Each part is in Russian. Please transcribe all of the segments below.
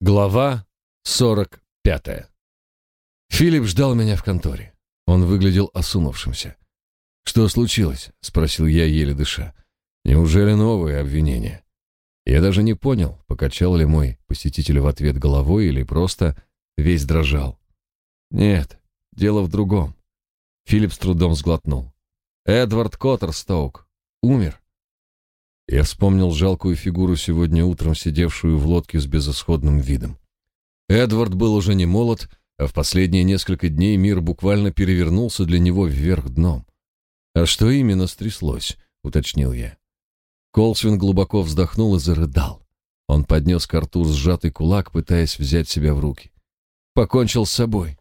Глава 45. Филипп ждал меня в конторе. Он выглядел осунувшимся. «Что случилось?» — спросил я, еле дыша. «Неужели новые обвинения?» Я даже не понял, покачал ли мой посетитель в ответ головой или просто весь дрожал. «Нет, дело в другом». Филипп с трудом сглотнул. «Эдвард Коттерстоук умер». Я вспомнил жалкую фигуру сегодня утром, сидевшую в лодке с безысходным видом. Эдвард был уже не молод, а в последние несколько дней мир буквально перевернулся для него вверх дном. «А что именно стряслось?» — уточнил я. Колсвин глубоко вздохнул и зарыдал. Он поднес к рту сжатый кулак, пытаясь взять себя в руки. «Покончил с собой.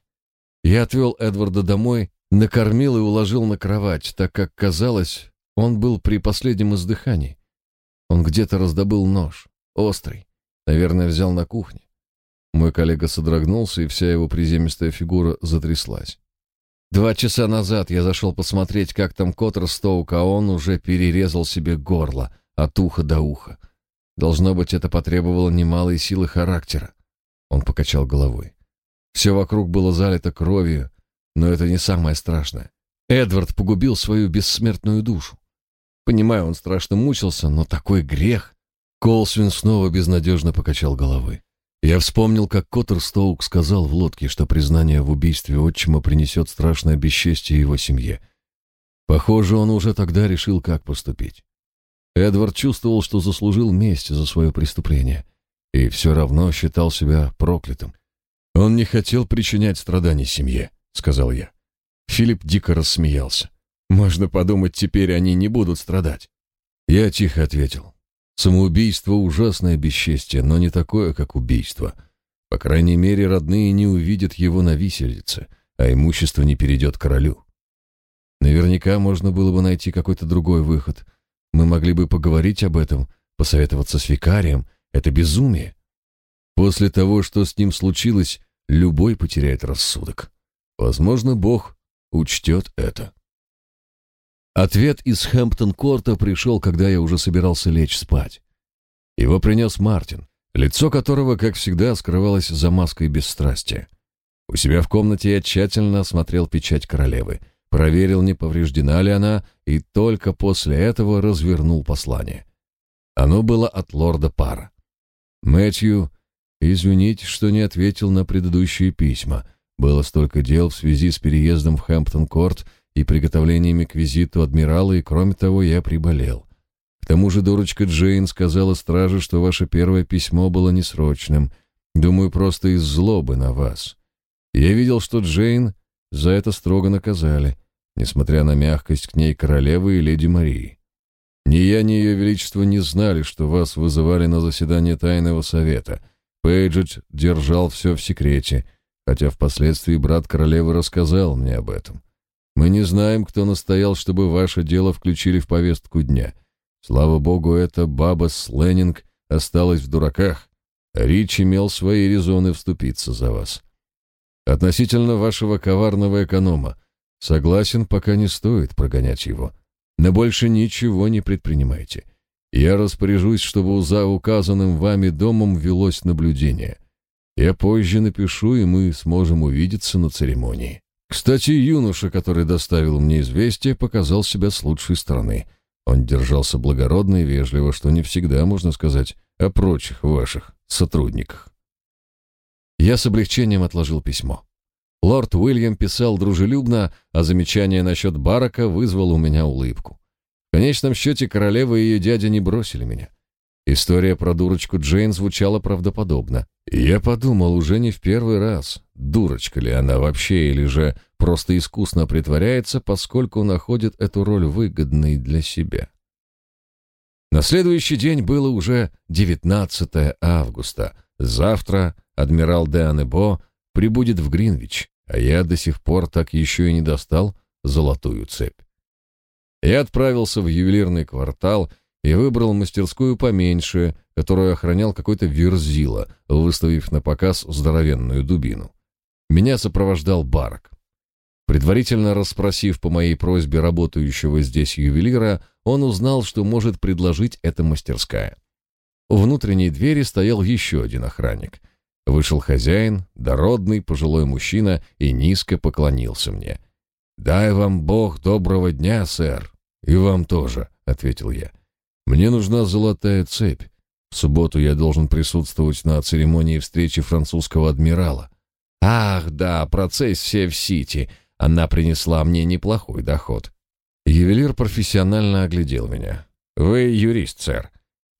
Я отвел Эдварда домой, накормил и уложил на кровать, так как, казалось, он был при последнем издыхании. Он где-то раздобыл нож, острый, наверное, взял на кухне. Мой коллега содрогнулся, и вся его приземистая фигура затряслась. Два часа назад я зашел посмотреть, как там Коттер Стоук, а он уже перерезал себе горло от уха до уха. Должно быть, это потребовало немалой силы характера. Он покачал головой. Все вокруг было залито кровью, но это не самое страшное. Эдвард погубил свою бессмертную душу. Понимаю, он страшно мучился, но такой грех. Колсвин снова безнадежно покачал головой. Я вспомнил, как Коттер Стоук сказал в лодке, что признание в убийстве отчима принесет страшное бесчестие его семье. Похоже, он уже тогда решил, как поступить. Эдвард чувствовал, что заслужил месть за свое преступление, и все равно считал себя проклятым. «Он не хотел причинять страданий семье», — сказал я. Филипп дико рассмеялся. Можно подумать, теперь они не будут страдать. Я тихо ответил. Самоубийство — ужасное бесчестие, но не такое, как убийство. По крайней мере, родные не увидят его на виселице, а имущество не перейдет королю. Наверняка можно было бы найти какой-то другой выход. Мы могли бы поговорить об этом, посоветоваться с викарием. Это безумие. После того, что с ним случилось, любой потеряет рассудок. Возможно, Бог учтет это. Ответ из Хэмптон-корта пришел, когда я уже собирался лечь спать. Его принес Мартин, лицо которого, как всегда, скрывалось за маской бесстрастия. У себя в комнате я тщательно осмотрел печать королевы, проверил, не повреждена ли она, и только после этого развернул послание. Оно было от лорда Пара. «Мэтью, извините, что не ответил на предыдущие письма. Было столько дел в связи с переездом в Хэмптон-корт, и приготовлениями к визиту адмирала, и кроме того, я приболел. К тому же дурочка Джейн сказала страже, что ваше первое письмо было несрочным. Думаю, просто из злобы на вас. Я видел, что Джейн за это строго наказали, несмотря на мягкость к ней королевы и леди Марии. Ни я, ни ее величество не знали, что вас вызывали на заседание тайного совета. Пейджет держал все в секрете, хотя впоследствии брат королевы рассказал мне об этом. Мы не знаем, кто настоял, чтобы ваше дело включили в повестку дня. Слава богу, эта баба Сленнинг осталась в дураках. Рич имел свои резоны вступиться за вас. Относительно вашего коварного эконома, согласен, пока не стоит прогонять его. Но больше ничего не предпринимайте. Я распоряжусь, чтобы за указанным вами домом велось наблюдение. Я позже напишу, и мы сможем увидеться на церемонии. Кстати, юноша, который доставил мне известие, показал себя с лучшей стороны. Он держался благородно и вежливо, что не всегда можно сказать о прочих ваших сотрудниках. Я с облегчением отложил письмо. Лорд Уильям писал дружелюбно, а замечание насчет барака вызвало у меня улыбку. В конечном счете королева и ее дядя не бросили меня. История про дурочку Джейн звучала правдоподобно. Я подумал уже не в первый раз, дурочка ли она вообще, или же просто искусно притворяется, поскольку находит эту роль выгодной для себя. На следующий день было уже 19 августа. Завтра адмирал де Анебо прибудет в Гринвич, а я до сих пор так еще и не достал золотую цепь. Я отправился в ювелирный квартал и выбрал мастерскую поменьше, которую охранял какой-то верзила, выставив на показ здоровенную дубину. Меня сопровождал Барк. Предварительно расспросив по моей просьбе работающего здесь ювелира, он узнал, что может предложить эта мастерская. У внутренней двери стоял еще один охранник. Вышел хозяин, дородный пожилой мужчина, и низко поклонился мне. «Дай вам Бог доброго дня, сэр!» «И вам тоже», — ответил я. «Мне нужна золотая цепь. В субботу я должен присутствовать на церемонии встречи французского адмирала». «Ах, да, процессия в Сити. Она принесла мне неплохой доход». Ювелир профессионально оглядел меня. «Вы юрист, сэр.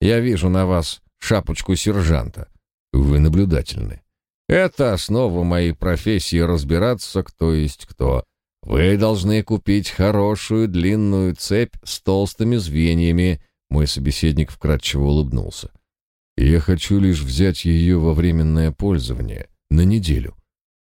Я вижу на вас шапочку сержанта. Вы наблюдательны. Это основа моей профессии разбираться, кто есть кто. Вы должны купить хорошую длинную цепь с толстыми звеньями. Мой собеседник вкратчиво улыбнулся. Я хочу лишь взять ее во временное пользование, на неделю.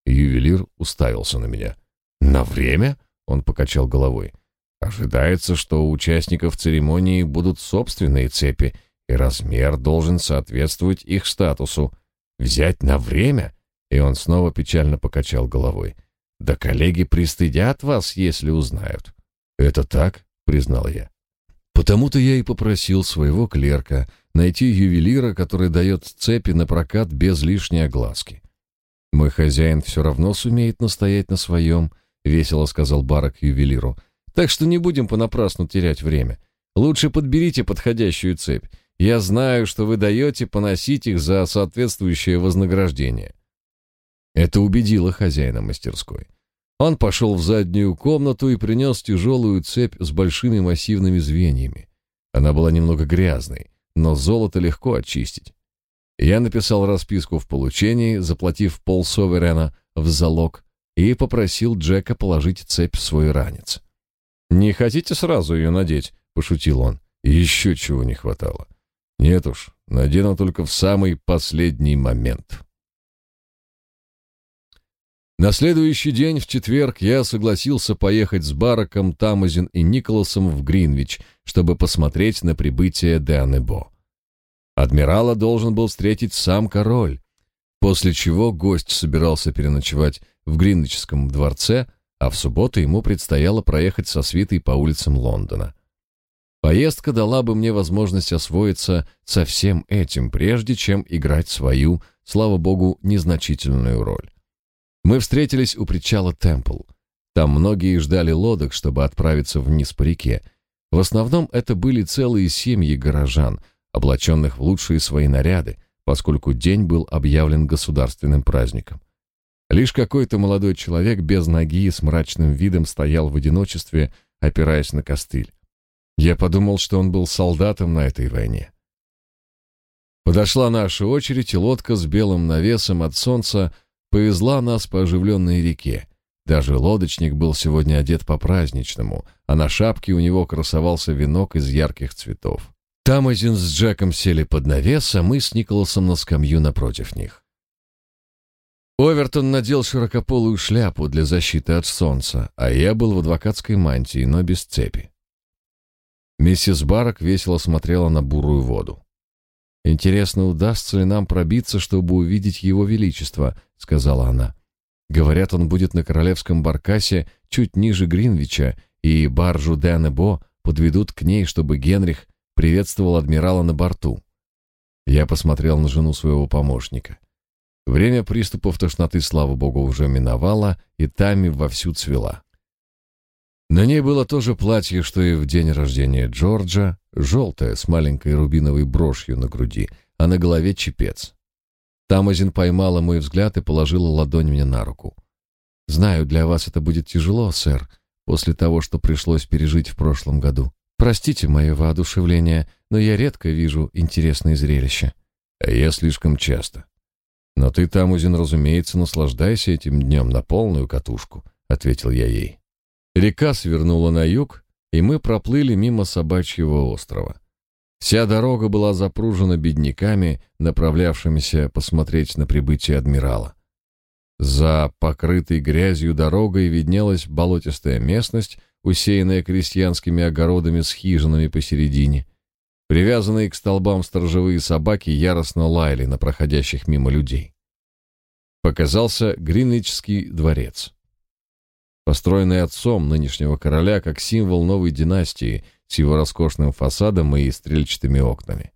Ювелир уставился на меня. На время? Он покачал головой. Ожидается, что у участников церемонии будут собственные цепи, и размер должен соответствовать их статусу. Взять на время? И он снова печально покачал головой. Да коллеги пристыдят вас, если узнают. Это так, признал я. Потому-то я и попросил своего клерка найти ювелира, который дает цепи на прокат без лишней огласки. Мой хозяин все равно сумеет настоять на своем, весело сказал Барак ювелиру. Так что не будем понапрасну терять время. Лучше подберите подходящую цепь. Я знаю, что вы даете поносить их за соответствующее вознаграждение. Это убедило хозяина мастерской. Он пошел в заднюю комнату и принес тяжелую цепь с большими массивными звеньями. Она была немного грязной, но золото легко очистить. Я написал расписку в получении, заплатив пол соверена в залог, и попросил Джека положить цепь в свой ранец. «Не хотите сразу ее надеть?» — пошутил он. «Еще чего не хватало. Нет уж, надену только в самый последний момент». На следующий день, в четверг, я согласился поехать с Бараком, Тамазин и Николасом в Гринвич, чтобы посмотреть на прибытие Деанебо. Адмирала должен был встретить сам король, после чего гость собирался переночевать в Гринвичском дворце, а в субботу ему предстояло проехать со свитой по улицам Лондона. Поездка дала бы мне возможность освоиться со всем этим, прежде чем играть свою, слава богу, незначительную роль. Мы встретились у причала Темпл. Там многие ждали лодок, чтобы отправиться вниз по реке. В основном это были целые семьи горожан, облаченных в лучшие свои наряды, поскольку день был объявлен государственным праздником. Лишь какой-то молодой человек без ноги и с мрачным видом стоял в одиночестве, опираясь на костыль. Я подумал, что он был солдатом на этой войне. Подошла наша очередь, и лодка с белым навесом от солнца повезла нас по оживленной реке. Даже лодочник был сегодня одет по-праздничному, а на шапке у него красовался венок из ярких цветов. Тамазин с Джеком сели под навес, а мы с Николасом на скамью напротив них. Овертон надел широкополую шляпу для защиты от солнца, а я был в адвокатской мантии, но без цепи. Миссис Барак весело смотрела на бурую воду. Интересно, удастся ли нам пробиться, чтобы увидеть его величество, сказала она. Говорят, он будет на королевском баркасе чуть ниже Гринвича, и баржу Денебо подведут к ней, чтобы Генрих приветствовал адмирала на борту. Я посмотрел на жену своего помощника. Время приступов тошноты, слава богу, уже миновало, и Тами вовсю цвела. На ней было то же платье, что и в день рождения Джорджа, желтое, с маленькой рубиновой брошью на груди, а на голове чепец. Тамазин поймала мой взгляд и положила ладонь мне на руку. «Знаю, для вас это будет тяжело, сэр, после того, что пришлось пережить в прошлом году. Простите мое воодушевление, но я редко вижу интересные зрелища». «А я слишком часто». «Но ты, Тамузин, разумеется, наслаждайся этим днем на полную катушку», — ответил я ей. Река свернула на юг, и мы проплыли мимо собачьего острова. Вся дорога была запружена бедняками, направлявшимися посмотреть на прибытие адмирала. За покрытой грязью дорогой виднелась болотистая местность, усеянная крестьянскими огородами с хижинами посередине. Привязанные к столбам сторожевые собаки яростно лаяли на проходящих мимо людей. Показался Гринвичский дворец построенный отцом нынешнего короля как символ новой династии с его роскошным фасадом и стрельчатыми окнами.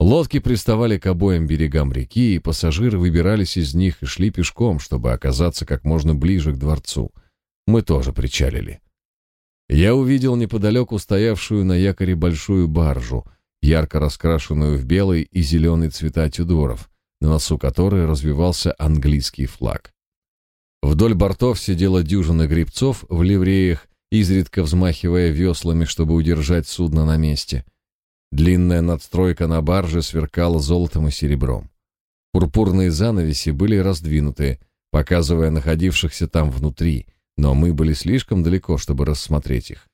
Лодки приставали к обоим берегам реки, и пассажиры выбирались из них и шли пешком, чтобы оказаться как можно ближе к дворцу. Мы тоже причалили. Я увидел неподалеку стоявшую на якоре большую баржу, ярко раскрашенную в белый и зеленый цвета тюдоров, на носу которой развивался английский флаг. Вдоль бортов сидела дюжина грибцов в ливреях, изредка взмахивая веслами, чтобы удержать судно на месте. Длинная надстройка на барже сверкала золотом и серебром. Пурпурные занавеси были раздвинуты, показывая находившихся там внутри, но мы были слишком далеко, чтобы рассмотреть их.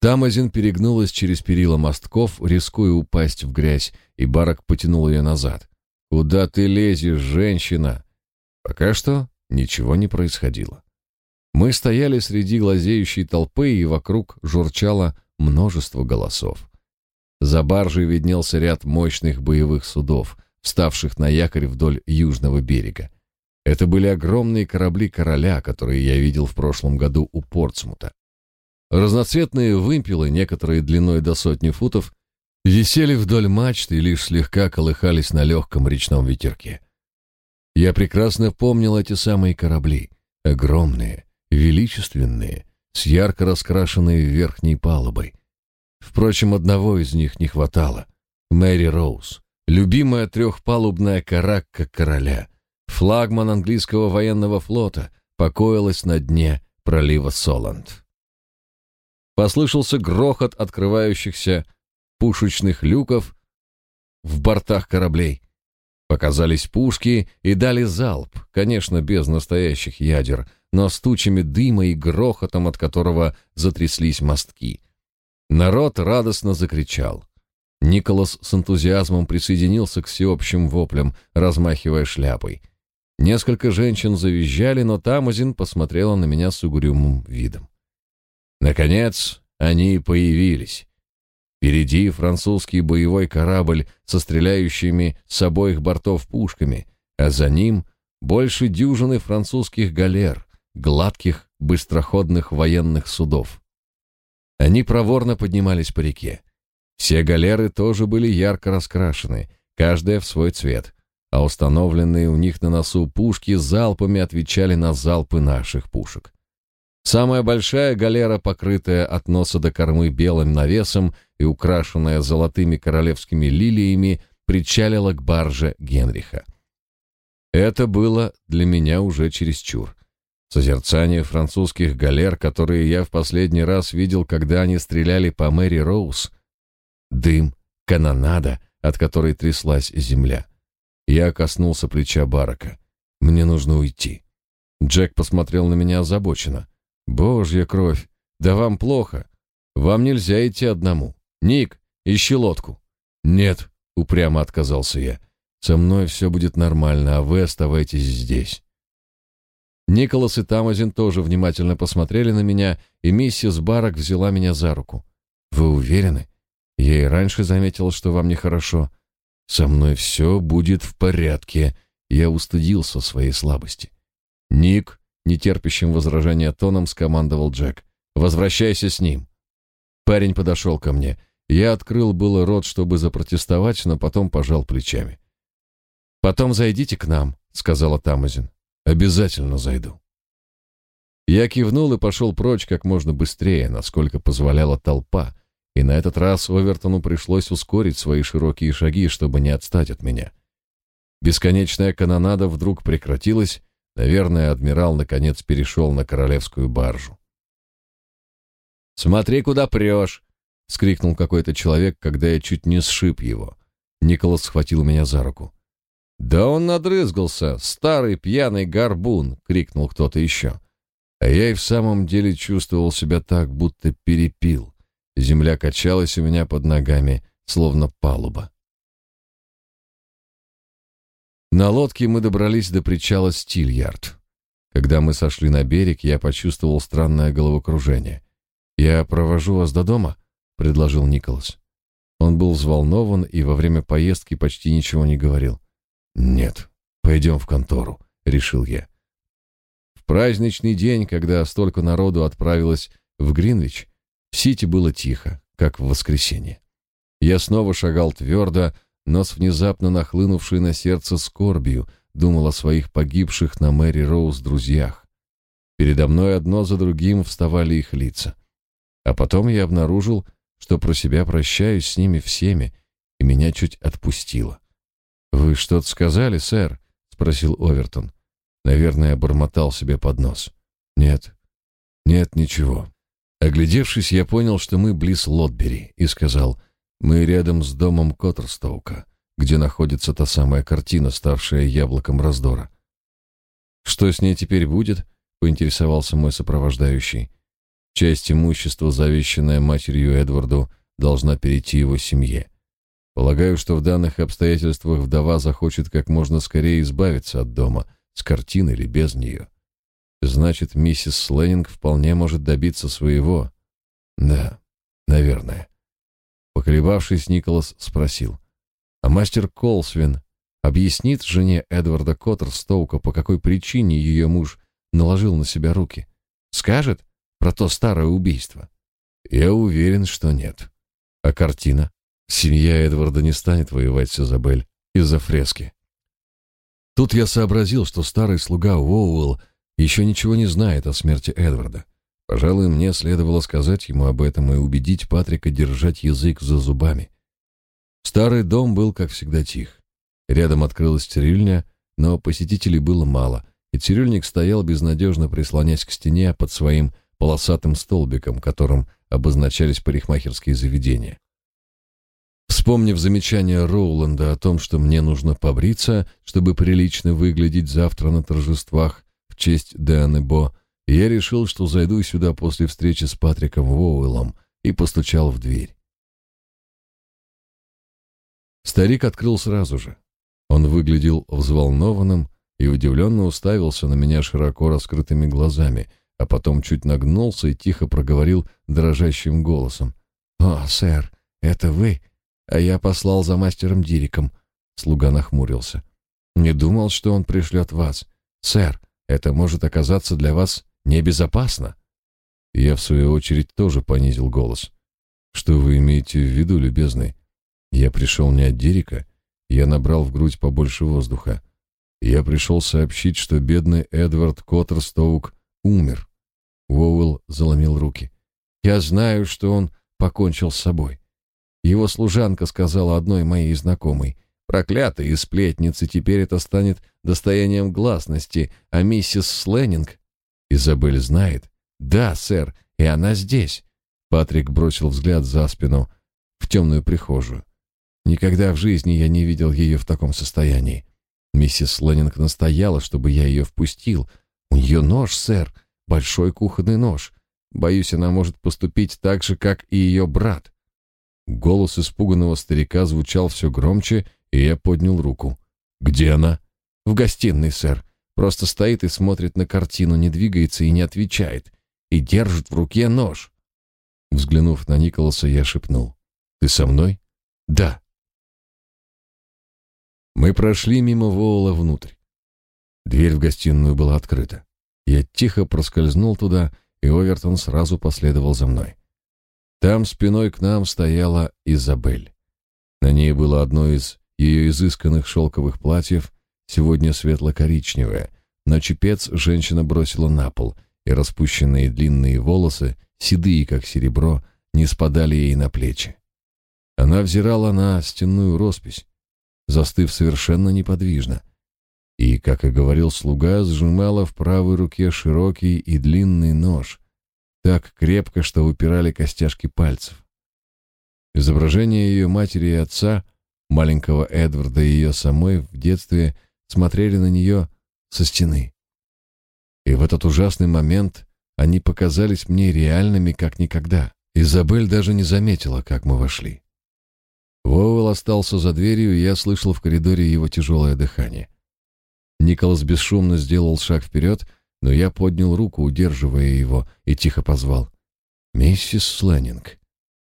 Тамазин перегнулась через перила мостков, рискуя упасть в грязь, и Барак потянул ее назад. «Куда ты лезешь, женщина?» Пока что ничего не происходило. Мы стояли среди глазеющей толпы, и вокруг журчало множество голосов. За баржей виднелся ряд мощных боевых судов, вставших на якорь вдоль южного берега. Это были огромные корабли короля, которые я видел в прошлом году у Портсмута. Разноцветные вымпелы, некоторые длиной до сотни футов, висели вдоль мачты и лишь слегка колыхались на легком речном ветерке. Я прекрасно помнил эти самые корабли, огромные, величественные, с ярко раскрашенной верхней палубой. Впрочем, одного из них не хватало — Мэри Роуз, любимая трехпалубная каракка короля, флагман английского военного флота, покоилась на дне пролива Соланд. Послышался грохот открывающихся пушечных люков в бортах кораблей. Показались пушки и дали залп, конечно, без настоящих ядер, но с тучами дыма и грохотом, от которого затряслись мостки. Народ радостно закричал. Николас с энтузиазмом присоединился к всеобщим воплям, размахивая шляпой. Несколько женщин завизжали, но Тамазин посмотрела на меня с угрюмым видом. Наконец, они появились. Впереди французский боевой корабль со стреляющими с обоих бортов пушками, а за ним больше дюжины французских галер, гладких, быстроходных военных судов. Они проворно поднимались по реке. Все галеры тоже были ярко раскрашены, каждая в свой цвет, а установленные у них на носу пушки залпами отвечали на залпы наших пушек. Самая большая галера, покрытая от носа до кормы белым навесом и украшенная золотыми королевскими лилиями, причалила к барже Генриха. Это было для меня уже чересчур. Созерцание французских галер, которые я в последний раз видел, когда они стреляли по Мэри Роуз. Дым, канонада, от которой тряслась земля. Я коснулся плеча Барака. Мне нужно уйти. Джек посмотрел на меня озабоченно. Божья кровь, да вам плохо. Вам нельзя идти одному. Ник, ищи лодку. Нет, упрямо отказался я. Со мной все будет нормально, а вы оставайтесь здесь. Николас и Тамазин тоже внимательно посмотрели на меня, и миссис Барак взяла меня за руку. Вы уверены? Я и раньше заметил, что вам нехорошо. Со мной все будет в порядке. Я устыдился своей слабости. Ник, нетерпящим возражения тоном, скомандовал Джек. Возвращайся с ним. Парень подошел ко мне. Я открыл было рот, чтобы запротестовать, но потом пожал плечами. Потом зайдите к нам, сказала Тамазин. Обязательно зайду. Я кивнул и пошел прочь как можно быстрее, насколько позволяла толпа, и на этот раз Овертону пришлось ускорить свои широкие шаги, чтобы не отстать от меня. Бесконечная канонада вдруг прекратилась, наверное, адмирал наконец перешел на королевскую баржу. «Смотри, куда прешь!» — скрикнул какой-то человек, когда я чуть не сшиб его. Николас схватил меня за руку. «Да он надрызгался! Старый пьяный горбун!» — крикнул кто-то еще. А я и в самом деле чувствовал себя так, будто перепил. Земля качалась у меня под ногами, словно палуба. На лодке мы добрались до причала Стильярд. Когда мы сошли на берег, я почувствовал странное головокружение. «Я провожу вас до дома?» — предложил Николас. Он был взволнован и во время поездки почти ничего не говорил. «Нет, пойдем в контору», — решил я. В праздничный день, когда столько народу отправилось в Гринвич, в Сити было тихо, как в воскресенье. Я снова шагал твердо, но с внезапно нахлынувшей на сердце скорбью думал о своих погибших на Мэри Роуз друзьях. Передо мной одно за другим вставали их лица. А потом я обнаружил, что про себя прощаюсь с ними всеми, и меня чуть отпустило. «Вы что-то сказали, сэр?» — спросил Овертон. Наверное, бормотал себе под нос. «Нет, нет, ничего». Оглядевшись, я понял, что мы близ Лотбери, и сказал, «Мы рядом с домом Коттерстоука, где находится та самая картина, ставшая яблоком раздора». «Что с ней теперь будет?» — поинтересовался мой сопровождающий. «Часть имущества, завещанная матерью Эдварду, должна перейти его семье. Полагаю, что в данных обстоятельствах вдова захочет как можно скорее избавиться от дома, с картины или без нее. Значит, миссис Сленнинг вполне может добиться своего. Да, наверное. Поколебавшись, Николас спросил. А мастер Колсвин объяснит жене Эдварда Коттерстоука, по какой причине ее муж наложил на себя руки? Скажет про то старое убийство? Я уверен, что нет. А картина? Семья Эдварда не станет воевать с Изабель из-за фрески. Тут я сообразил, что старый слуга Уоуэлл еще ничего не знает о смерти Эдварда. Пожалуй, мне следовало сказать ему об этом и убедить Патрика держать язык за зубами. Старый дом был, как всегда, тих. Рядом открылась цирюльня, но посетителей было мало, и цирюльник стоял безнадежно прислонясь к стене под своим полосатым столбиком, которым обозначались парикмахерские заведения. Вспомнив замечание Роуланда о том, что мне нужно побриться, чтобы прилично выглядеть завтра на торжествах в честь Дианы Бо, я решил, что зайду сюда после встречи с Патриком Воуэллом и постучал в дверь. Старик открыл сразу же. Он выглядел взволнованным и удивленно уставился на меня широко раскрытыми глазами, а потом чуть нагнулся и тихо проговорил дрожащим голосом. «О, сэр, это вы? А я послал за мастером Дириком». Слуга нахмурился. «Не думал, что он пришлет вас. Сэр, это может оказаться для вас небезопасно». Я, в свою очередь, тоже понизил голос. «Что вы имеете в виду, любезный? Я пришел не от Дирика. Я набрал в грудь побольше воздуха. Я пришел сообщить, что бедный Эдвард Коттерстоук умер. Уоуэлл заломил руки. Я знаю, что он покончил с собой. Его служанка сказала одной моей знакомой. Проклятые сплетницы, теперь это станет достоянием гласности, а миссис Сленнинг... Изабель знает? Да, сэр, и она здесь. Патрик бросил взгляд за спину в темную прихожую. Никогда в жизни я не видел ее в таком состоянии. Миссис Сленнинг настояла, чтобы я ее впустил. У нее нож, сэр, большой кухонный нож. Боюсь, она может поступить так же, как и ее брат. Голос испуганного старика звучал все громче, и я поднял руку. «Где она?» «В гостиной, сэр. Просто стоит и смотрит на картину, не двигается и не отвечает. И держит в руке нож». Взглянув на Николаса, я шепнул. «Ты со мной?» «Да». Мы прошли мимо Воула внутрь. Дверь в гостиную была открыта. Я тихо проскользнул туда, и Овертон сразу последовал за мной. Там спиной к нам стояла Изабель. На ней было одно из ее изысканных шелковых платьев, сегодня светло-коричневое, но чепец женщина бросила на пол, и распущенные длинные волосы, седые как серебро, не спадали ей на плечи. Она взирала на стенную роспись, застыв совершенно неподвижно. И, как и говорил слуга, сжимала в правой руке широкий и длинный нож, так крепко, что выпирали костяшки пальцев. Изображение ее матери и отца, маленького Эдварда и ее самой в детстве смотрели на нее со стены. И в этот ужасный момент они показались мне реальными как никогда. Изабель даже не заметила, как мы вошли. Воуэлл остался за дверью, и я слышал в коридоре его тяжелое дыхание. Николас бесшумно сделал шаг вперед, но я поднял руку, удерживая его, и тихо позвал. «Миссис Сленнинг».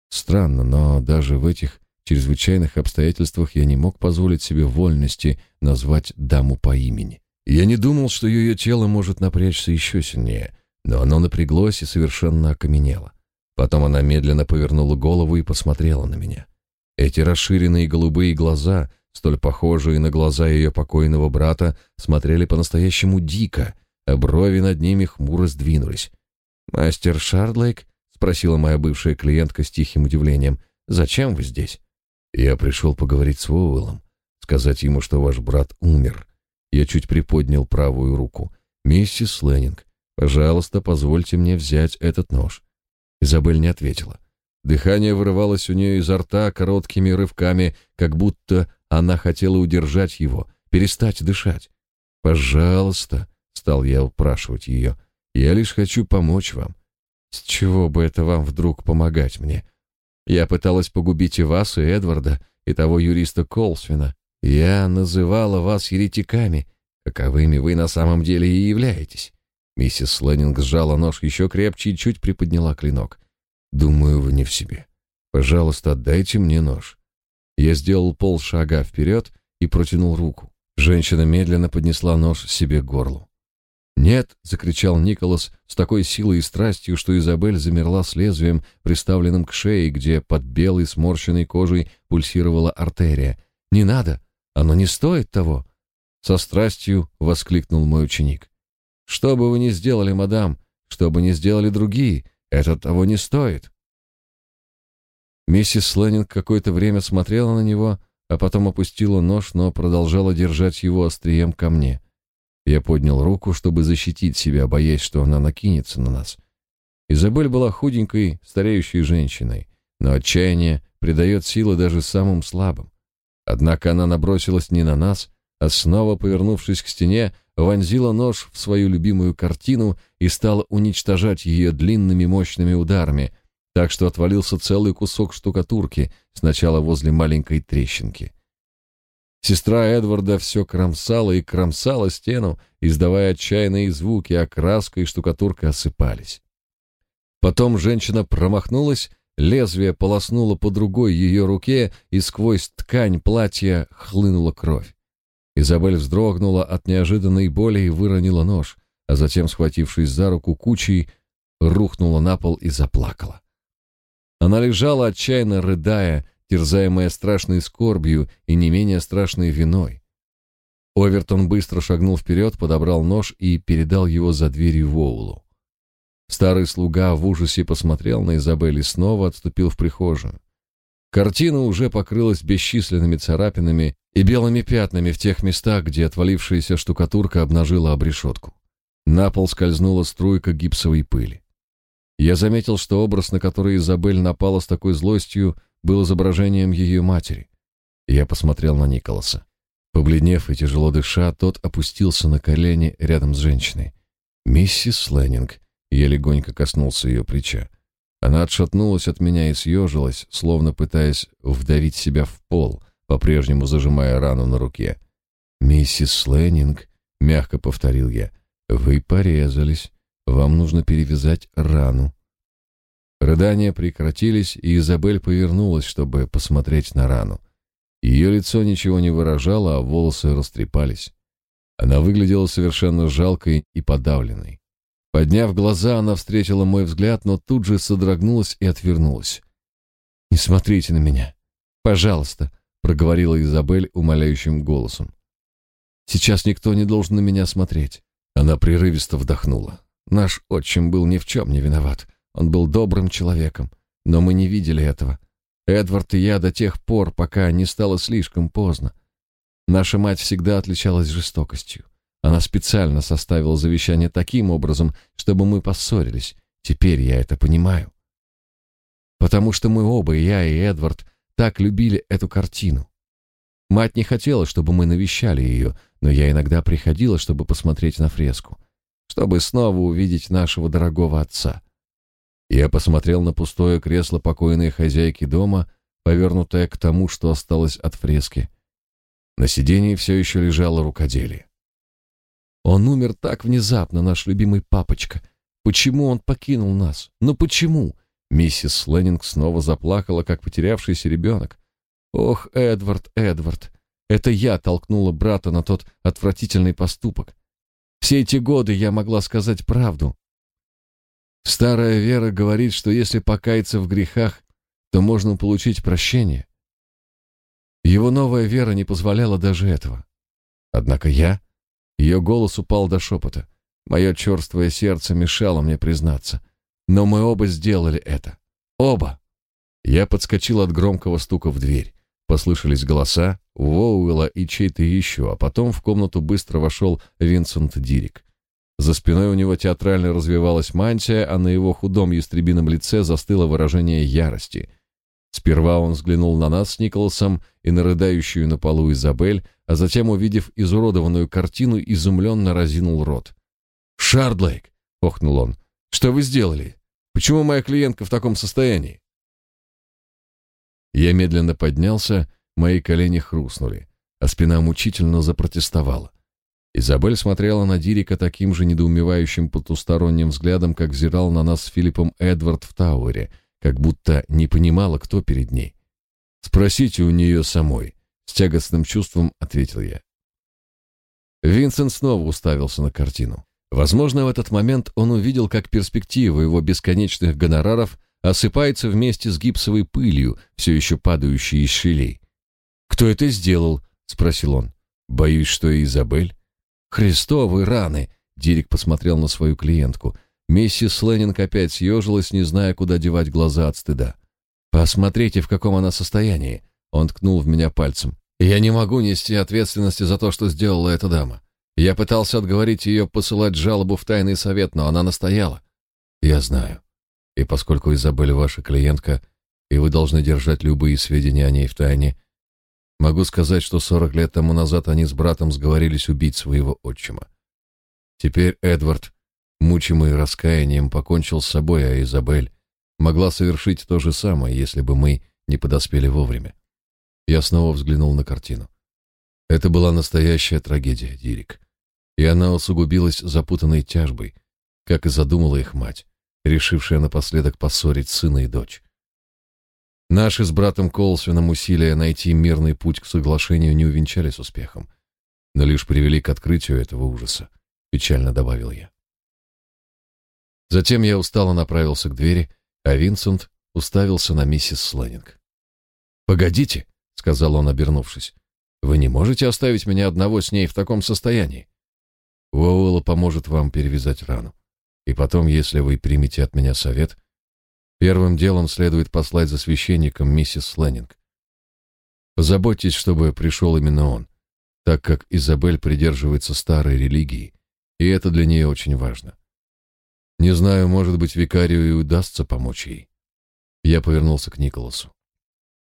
Странно, но даже в этих чрезвычайных обстоятельствах я не мог позволить себе вольности назвать даму по имени. Я не думал, что ее тело может напрячься еще сильнее, но оно напряглось и совершенно окаменело. Потом она медленно повернула голову и посмотрела на меня. Эти расширенные голубые глаза, столь похожие на глаза ее покойного брата, смотрели по-настоящему дико, а брови над ними хмуро сдвинулись. «Мастер Шардлейк?» — спросила моя бывшая клиентка с тихим удивлением. «Зачем вы здесь?» «Я пришел поговорить с Воуэллом, сказать ему, что ваш брат умер». Я чуть приподнял правую руку. «Миссис Леннинг, пожалуйста, позвольте мне взять этот нож». Изабель не ответила. Дыхание вырывалось у нее изо рта короткими рывками, как будто она хотела удержать его, перестать дышать. «Пожалуйста», — стал я упрашивать ее, — «я лишь хочу помочь вам». «С чего бы это вам вдруг помогать мне? Я пыталась погубить и вас, и Эдварда, и того юриста Колсвина. Я называла вас еретиками, каковыми вы на самом деле и являетесь». Миссис Леннинг сжала нож еще крепче и чуть приподняла клинок. Думаю, вы не в себе. Пожалуйста, отдайте мне нож. Я сделал полшага вперед и протянул руку. Женщина медленно поднесла нож себе к горлу. «Нет!» — закричал Николас с такой силой и страстью, что Изабель замерла с лезвием, приставленным к шее, где под белой сморщенной кожей пульсировала артерия. «Не надо! Оно не стоит того!» Со страстью воскликнул мой ученик. «Что бы вы ни сделали, мадам, что бы ни сделали другие, это того не стоит. Миссис Леннинг какое-то время смотрела на него, а потом опустила нож, но продолжала держать его острием ко мне. Я поднял руку, чтобы защитить себя, боясь, что она накинется на нас. Изабель была худенькой, стареющей женщиной, но отчаяние придает силы даже самым слабым. Однако она набросилась не на нас, а снова, повернувшись к стене, вонзила нож в свою любимую картину и стала уничтожать ее длинными мощными ударами, так что отвалился целый кусок штукатурки, сначала возле маленькой трещинки. Сестра Эдварда все кромсала и кромсала стену, издавая отчаянные звуки, а краска и штукатурка осыпались. Потом женщина промахнулась, лезвие полоснуло по другой ее руке, и сквозь ткань платья хлынула кровь. Изабель вздрогнула от неожиданной боли и выронила нож, а затем, схватившись за руку кучей, рухнула на пол и заплакала. Она лежала, отчаянно рыдая, терзаемая страшной скорбью и не менее страшной виной. Овертон быстро шагнул вперед, подобрал нож и передал его за дверью Воулу. Старый слуга в ужасе посмотрел на Изабель и снова отступил в прихожую. Картина уже покрылась бесчисленными царапинами и белыми пятнами в тех местах, где отвалившаяся штукатурка обнажила обрешетку. На пол скользнула струйка гипсовой пыли. Я заметил, что образ, на который Изабель напала с такой злостью, был изображением ее матери. Я посмотрел на Николаса. Побледнев и тяжело дыша, тот опустился на колени рядом с женщиной. «Миссис Леннинг», я легонько коснулся ее плеча. Она отшатнулась от меня и съежилась, словно пытаясь вдавить себя в пол, по-прежнему зажимая рану на руке. «Миссис Леннинг», — мягко повторил я, — «вы порезались. Вам нужно перевязать рану». Рыдания прекратились, и Изабель повернулась, чтобы посмотреть на рану. Ее лицо ничего не выражало, а волосы растрепались. Она выглядела совершенно жалкой и подавленной. Подняв глаза, она встретила мой взгляд, но тут же содрогнулась и отвернулась. «Не смотрите на меня. Пожалуйста», — проговорила Изабель умоляющим голосом. «Сейчас никто не должен на меня смотреть». Она прерывисто вдохнула. «Наш отчим был ни в чем не виноват. Он был добрым человеком, но мы не видели этого. Эдвард и я до тех пор, пока не стало слишком поздно. Наша мать всегда отличалась жестокостью. Она специально составила завещание таким образом, чтобы мы поссорились. Теперь я это понимаю. Потому что мы оба, я, и Эдвард, так любили эту картину. Мать не хотела, чтобы мы навещали ее, но я иногда приходила, чтобы посмотреть на фреску, чтобы снова увидеть нашего дорогого отца. Я посмотрел на пустое кресло покойной хозяйки дома, повернутое к тому, что осталось от фрески. На сиденье все еще лежало рукоделие. Он умер так внезапно, наш любимый папочка. Почему он покинул нас? Ну почему? Миссис Леннинг снова заплакала, как потерявшийся ребенок. Ох, Эдвард, Эдвард, это я толкнула брата на тот отвратительный поступок. Все эти годы я могла сказать правду. Старая вера говорит, что если покаяться в грехах, то можно получить прощение. Его новая вера не позволяла даже этого. Однако я... Ее голос упал до шепота. Мое черствое сердце мешало мне признаться. Но мы оба сделали это. Оба. Я подскочил от громкого стука в дверь. Послышались голоса Воуэлла и чей-то еще, а потом в комнату быстро вошел Винсент Дирик. За спиной у него театрально развивалась мантия, а на его худом ястребином лице застыло выражение ярости. Сперва он взглянул на нас с Николасом и на рыдающую на полу Изабель, а затем, увидев изуродованную картину, изумленно разинул рот. «Шардлейк!» — охнул он. «Что вы сделали? Почему моя клиентка в таком состоянии?» Я медленно поднялся, мои колени хрустнули, а спина мучительно запротестовала. Изабель смотрела на Дирика таким же недоумевающим потусторонним взглядом, как взирал на нас с Филиппом Эдвард в Тауэре, как будто не понимала, кто перед ней. «Спросите у нее самой», — с тягостным чувством ответил я. Винсент снова уставился на картину. Возможно, в этот момент он увидел, как перспектива его бесконечных гонораров осыпается вместе с гипсовой пылью, все еще падающей из щелей. «Кто это сделал?» — спросил он. «Боюсь, что и Изабель». «Христовы раны!» — Дирик посмотрел на свою клиентку. Миссис Леннинг опять съежилась, не зная, куда девать глаза от стыда. «Посмотрите, в каком она состоянии!» Он ткнул в меня пальцем. «Я не могу нести ответственности за то, что сделала эта дама. Я пытался отговорить ее посылать жалобу в тайный совет, но она настояла. Я знаю. И поскольку Изабель ваша клиентка, и вы должны держать любые сведения о ней в тайне, могу сказать, что сорок лет тому назад они с братом сговорились убить своего отчима. Теперь Эдвард, мучимый раскаянием, покончил с собой, а Изабель могла совершить то же самое, если бы мы не подоспели вовремя. Я снова взглянул на картину. Это была настоящая трагедия, Дирик. И она усугубилась запутанной тяжбой, как и задумала их мать, решившая напоследок поссорить сына и дочь. Наши с братом Колсвином усилия найти мирный путь к соглашению не увенчались успехом, но лишь привели к открытию этого ужаса, печально добавил я. Затем я устало направился к двери, а Винсент уставился на миссис Сленнинг. «Погодите», — сказал он, обернувшись, вы не можете оставить меня одного с ней в таком состоянии. Уоуэлла поможет вам перевязать рану. И потом, если вы примете от меня совет, первым делом следует послать за священником миссис Сленнинг. Позаботьтесь, чтобы пришел именно он, так как Изабель придерживается старой религии, и это для нее очень важно. Не знаю, может быть, викарию и удастся помочь ей. Я повернулся к Николасу.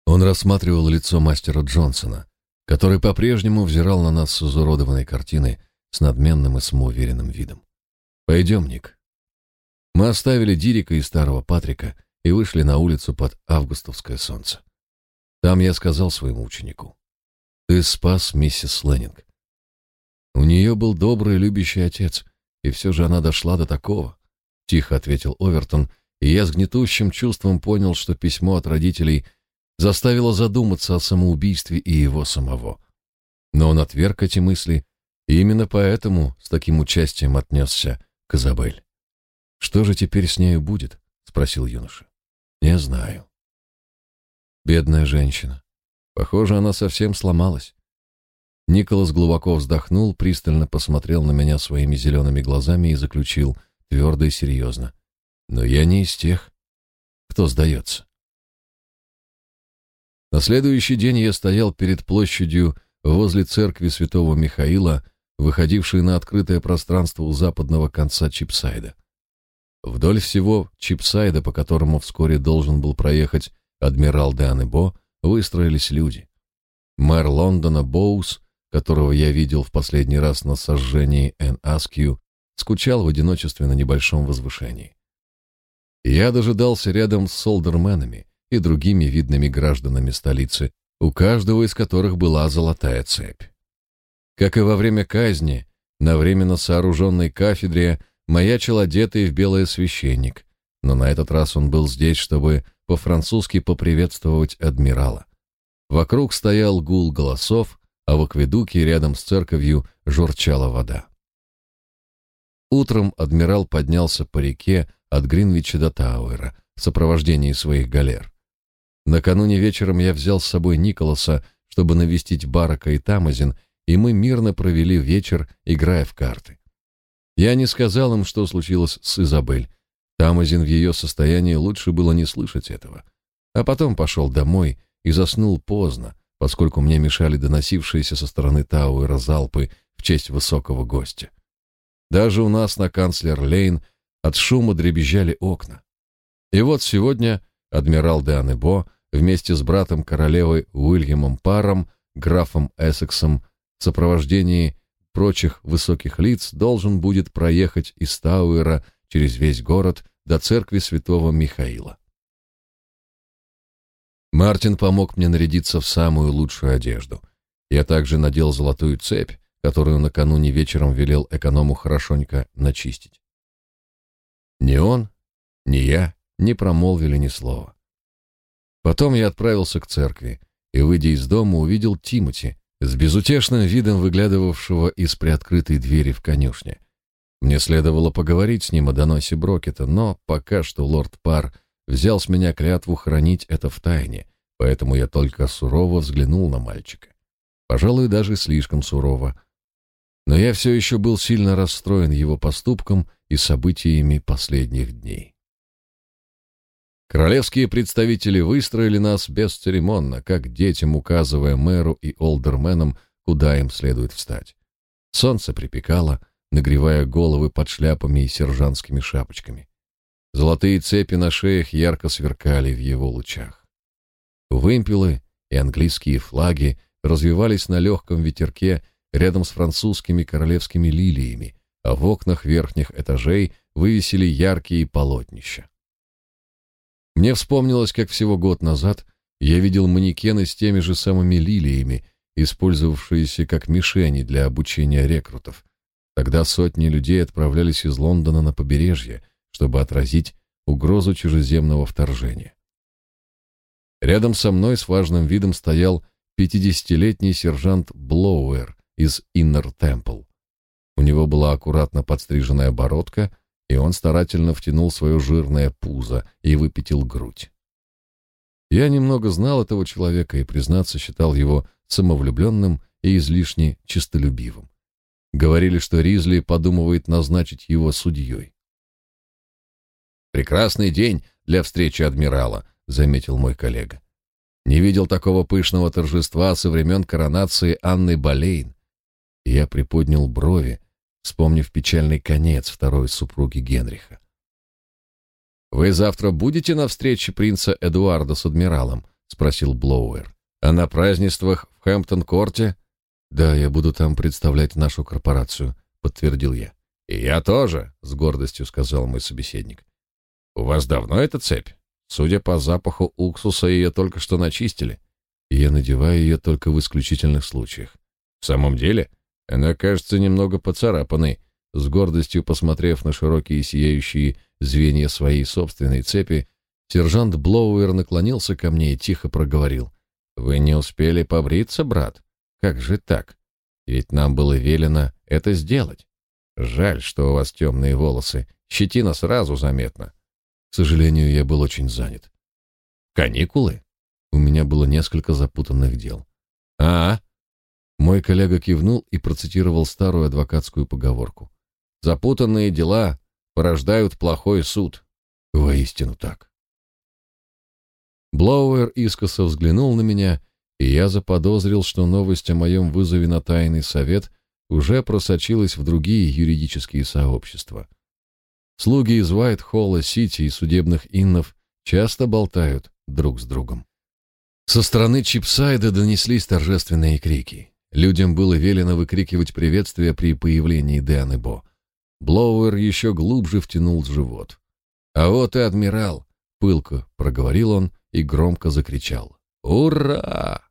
Он рассматривал лицо мастера Джонсона, который по-прежнему взирал на нас с изуродованной картины с надменным и самоуверенным видом. «Пойдем, Ник». Мы оставили Дирика и старого Патрика и вышли на улицу под августовское солнце. Там я сказал своему ученику, «Ты спас миссис Леннинг». У нее был добрый, любящий отец, и все же она дошла до такого, — тихо ответил Овертон, и я с гнетущим чувством понял, что письмо от родителей — заставило задуматься о самоубийстве и его самого. Но он отверг эти мысли, и именно поэтому с таким участием отнесся к Изабель. «Что же теперь с нею будет?» — спросил юноша. «Не знаю». Бедная женщина. Похоже, она совсем сломалась. Николас глубоко вздохнул, пристально посмотрел на меня своими зелеными глазами и заключил, твердо и серьезно. «Но я не из тех, кто сдается». На следующий день я стоял перед площадью возле церкви святого Михаила, выходившей на открытое пространство у западного конца Чипсайда. Вдоль всего Чипсайда, по которому вскоре должен был проехать адмирал де Анебо, выстроились люди. Мэр Лондона Боус, которого я видел в последний раз на сожжении Эн Аскью, скучал в одиночестве на небольшом возвышении. Я дожидался рядом с солдерменами, и другими видными гражданами столицы, у каждого из которых была золотая цепь. Как и во время казни, на временно сооруженной кафедре маячил одетый в белое священник, но на этот раз он был здесь, чтобы по-французски поприветствовать адмирала. Вокруг стоял гул голосов, а в акведуке рядом с церковью журчала вода. Утром адмирал поднялся по реке от Гринвича до Тауэра в сопровождении своих галер. Накануне вечером я взял с собой Николаса, чтобы навестить Барака и Тамазин, и мы мирно провели вечер, играя в карты. Я не сказал им, что случилось с Изабель. Тамазин в ее состоянии лучше было не слышать этого. А потом пошел домой и заснул поздно, поскольку мне мешали доносившиеся со стороны Тауэра залпы в честь высокого гостя. Даже у нас на канцлер-лейн от шума дребезжали окна. И вот сегодня адмирал де Анебо вместе с братом королевы Уильямом Паром, графом Эссексом, в сопровождении прочих высоких лиц должен будет проехать из Тауэра через весь город до церкви святого Михаила. Мартин помог мне нарядиться в самую лучшую одежду. Я также надел золотую цепь, которую накануне вечером велел эконому хорошенько начистить. Ни он, ни я не промолвили ни слова. Потом я отправился к церкви и, выйдя из дома, увидел Тимоти с безутешным видом выглядывавшего из приоткрытой двери в конюшне. Мне следовало поговорить с ним о доносе Брокета, но пока что лорд Пар взял с меня клятву хранить это в тайне, поэтому я только сурово взглянул на мальчика. Пожалуй, даже слишком сурово. Но я все еще был сильно расстроен его поступком и событиями последних дней. Королевские представители выстроили нас бесцеремонно, как детям указывая мэру и олдерменам, куда им следует встать. Солнце припекало, нагревая головы под шляпами и сержантскими шапочками. Золотые цепи на шеях ярко сверкали в его лучах. Вымпелы и английские флаги развивались на легком ветерке рядом с французскими королевскими лилиями, а в окнах верхних этажей вывесили яркие полотнища. Мне вспомнилось, как всего год назад я видел манекены с теми же самыми лилиями, использовавшиеся как мишени для обучения рекрутов. Тогда сотни людей отправлялись из Лондона на побережье, чтобы отразить угрозу чужеземного вторжения. Рядом со мной с важным видом стоял пятидесятилетний сержант Блоуэр из Иннер Темпл. У него была аккуратно подстриженная бородка, и он старательно втянул свое жирное пузо и выпятил грудь. Я немного знал этого человека и, признаться, считал его самовлюбленным и излишне честолюбивым. Говорили, что Ризли подумывает назначить его судьей. «Прекрасный день для встречи адмирала», — заметил мой коллега. «Не видел такого пышного торжества со времен коронации Анны Болейн». Я приподнял брови, вспомнив печальный конец второй супруги Генриха. «Вы завтра будете на встрече принца Эдуарда с адмиралом?» — спросил Блоуэр. «А на празднествах в Хэмптон-корте?» «Да, я буду там представлять нашу корпорацию», — подтвердил я. «И я тоже», — с гордостью сказал мой собеседник. «У вас давно эта цепь? Судя по запаху уксуса, ее только что начистили. Я надеваю ее только в исключительных случаях». «В самом деле?» Она кажется немного поцарапанной. С гордостью посмотрев на широкие сияющие звенья своей собственной цепи, сержант Блоуэр наклонился ко мне и тихо проговорил. «Вы не успели побриться, брат? Как же так? Ведь нам было велено это сделать. Жаль, что у вас темные волосы. Щетина сразу заметна». К сожалению, я был очень занят. «Каникулы?» У меня было несколько запутанных дел. «А, мой коллега кивнул и процитировал старую адвокатскую поговорку. «Запутанные дела порождают плохой суд». Воистину так. Блоуэр искоса взглянул на меня, и я заподозрил, что новость о моем вызове на тайный совет уже просочилась в другие юридические сообщества. Слуги из Уайт-Холла-Сити и судебных иннов часто болтают друг с другом. Со стороны Чипсайда донеслись торжественные крики. Людям было велено выкрикивать приветствия при появлении Дэны Бо. Блоуэр еще глубже втянул живот. «А вот и адмирал!» — пылко проговорил он и громко закричал. «Ура!»